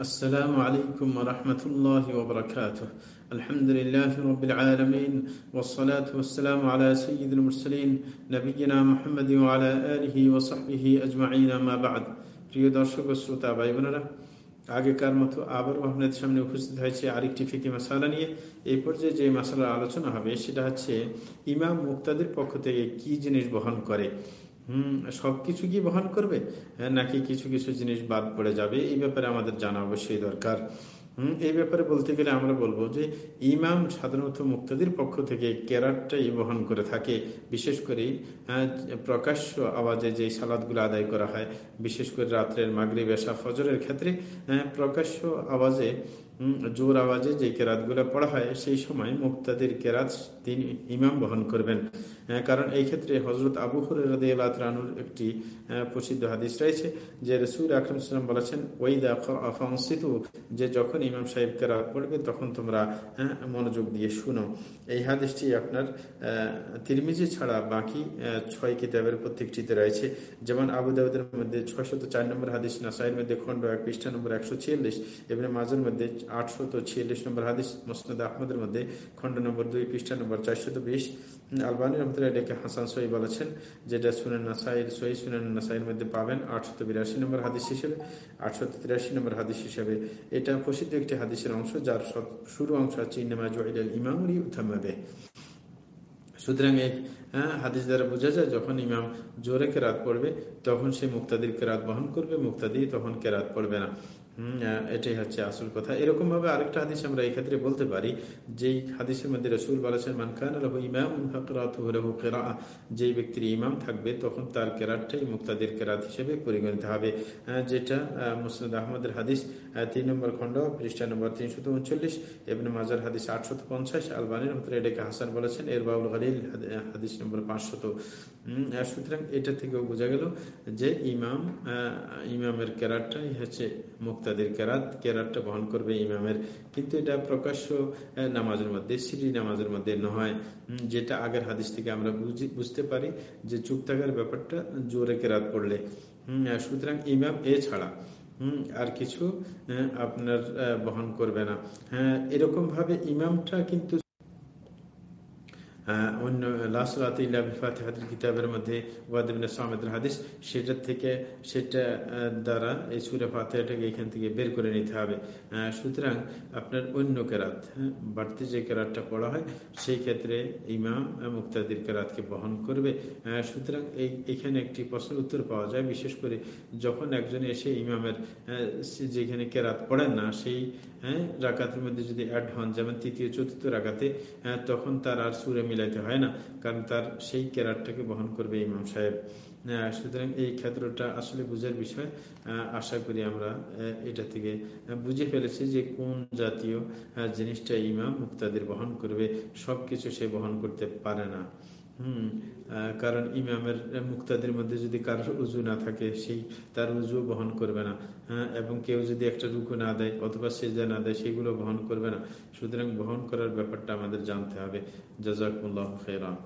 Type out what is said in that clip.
السلام عليكم ورحمة الله وبركاته الحمد لله رب العالمين والصلاة والسلام على سيد المرسلين نبينا محمد وعلى آله وصحبه أجمعين ما بعد প্রিয় দর্শক ও শ্রোতা ভাই বোনেরা আগেকার মতো আবার আপনাদের সামনে উপস্থিত হয়েছে আরেকটি ফিকি মশালা নিয়ে এই পর্যায়ে যে মশালার আলোচনা হবে সেটা হচ্ছে ইমাম মুক্তাদের পক্ষ থেকে কি জিনিস বহন করে হম সবকিছু কি বহন করবে? হ্যাঁ, নাকি কিছু কিছু জিনিস বাদ পড়ে যাবে? এই ব্যাপারে আমাদের জানা অবশ্যই দরকার। হম এই ব্যাপারে বলতে গেলে আমরা বলব যে ইমাম সাধারণত মুক্তাদির পক্ষ থেকে কেরাটটাই বহন করে থাকে। বিশেষ করে প্রকাশ্য আওয়াজে যে সালাদগুলো আদায় করা হয় বিশেষ করে রাত্রের মাগরি বেশা ফজরের ক্ষেত্রে প্রকাশ্য আওয়াজে জোর আওয়াজে যে কেরাতগুলো পড়া হয়, সেই সময় মুক্তাদির কেরাত তিনি ইমাম বহন করবেন। কারণ এই ক্ষেত্রে হজরত আবু হরানুর একটি প্রসিদ্ধ হাদিস রয়েছে যে রসুল সাল্লাম বলেছেন ওইদা আফাংসিতু যে যখন ইমাম সাহেব কেরাত পড়বে, তখন তোমরা মনোযোগ দিয়ে শুনো। এই হাদিসটি আপনার তিরমিজি ছাড়া বাকি ছয় কিতাবের প্রত্যেকটিতে রয়েছে। যেমন আবু দাউদের মধ্যে ছয়শত চার নম্বর হাদিস, নাসাইয়ের মধ্যে খন্ড এক পৃষ্ঠা নম্বর একশো ছিয়াল্লিশ এবং মাঝের মধ্যে আটশত ছিয়াল্লিশ নম্বর হাদিস, মোসনদ আহমদের মধ্যে খন্ড নম্বর দুই, পৃষ্ঠা নম্বর চারশত বিশ। আলবানী রহমতুল্লাহ এটাকে হাসান সহি বলেছেন, যেটা সুনেন নাসাইর সহি সুনেন নাসাইয়ের মধ্যে পাবেন আটশত বিরাশি নম্বর হাদিস হিসেবে, আটশত তিরাশি নম্বর হাদিস হিসেবে। এটা প্রসিদ্ধ একটি হাদিসের অংশ, যার শুরু অংশ হচ্ছে ইনামা জহিল ইমামুরি উথামাবে সুতরাং এই হ্যাঁ হাদিস দ্বারা বোঝা যায়, যখন ইমাম জোরে কেরাত পড়বে, তখন সে মুক্তাদির কেরাত বহন করবে, মুক্তাদি তখন কেরাত পড়বে না। এটাই হচ্ছে আসল কথা। এরকম ভাবে আরেকটা হাদিস আমরা এই ক্ষেত্রে বলতে পারি, যেই হাদিসের মধ্যে রসুল বলেছেন মানকান ইমাম যেই ব্যক্তির ইমাম থাকবে, তখন তার কেরাতটাই মুক্তাদের কেরাত হিসেবে পরিগণিত হবে। যেটা মুসলিদ আহমদের হাদিস তিন নম্বর খণ্ড, পৃষ্ঠা নম্বর তিনশত উনচল্লিশ এবং মাজার হাদিস আটশত পঞ্চাশ, আলবানির মতো এটাকে হাসান বলেছেন এর বাউল হাদিস নম্বর পাঁচশত। সুতরাং এটা থেকেও বোঝা গেল যে ইমাম ইমামের কেরাতটাই হচ্ছে মুক্তাদের কেরাত। কেরাতটা বহন করবে ইমামের। কিন্তু এটা প্রকাশ্য নামাজের মধ্যে সিঁড়ি নামাজের মধ্যে নয়। যেটা আগের হাদিস থেকে আমরা বুঝতে পারি যে চুপ থাকার ব্যাপারটা জোরে কেরাত পড়লে। সুতরাং ইমাম এ ছাড়া আর কিছু আপনার বহন করবে না। হ্যাঁ এরকম ভাবে ইমামটা কিন্তু অন্য কিতাবের মধ্যে হাদিস সেটার থেকে সেটা দ্বারা এই সুরে ফাতেহাটাকে এখান থেকে বের করে নিতে হবে। সুতরাং আপনার অন্য কেরাত বাড়তি যে কেরাতটা পড়া হয়, সেই ক্ষেত্রে ইমাম মুক্তাদির কেরাতকে বহন করবে। সুতরাং এই, এখানে একটি প্রশ্নের উত্তর পাওয়া যায়, বিশেষ করে যখন একজন এসে ইমামের যেখানে কেরাত পড়েন না, সেই হ্যাঁ রাকাতের মধ্যে যদি অ্যাড হন, যেমন তৃতীয়, চতুর্থ রাকাতে তখন তার আর সুরে মিলাইতে হয় না। কারণ তার সেই কেরারটাকে বহন করবে ইমাম সাহেব। সুতরাং এই ক্ষেত্রটা আসলে বুঝার বিষয়। আশা করি আমরা এটা থেকে বুঝে ফেলেছি যে কোন জাতীয় জিনিসটা ইমাম মুক্তাদের বহন করবে। সব কিছু সে বহন করতে পারে না। কারণ ইমামের মুক্তাদের মধ্যে যদি কারোর উজু না থাকে, সেই তার উজু বহন করবে না। হ্যাঁ এবং কেউ যদি একটা রুকু না দেয় অথবা সেজা না দেয়, সেগুলো বহন করবে না। সুতরাং বহন করার ব্যাপারটা আমাদের জানতে হবে। জাজাকুল্লাহ ফেরান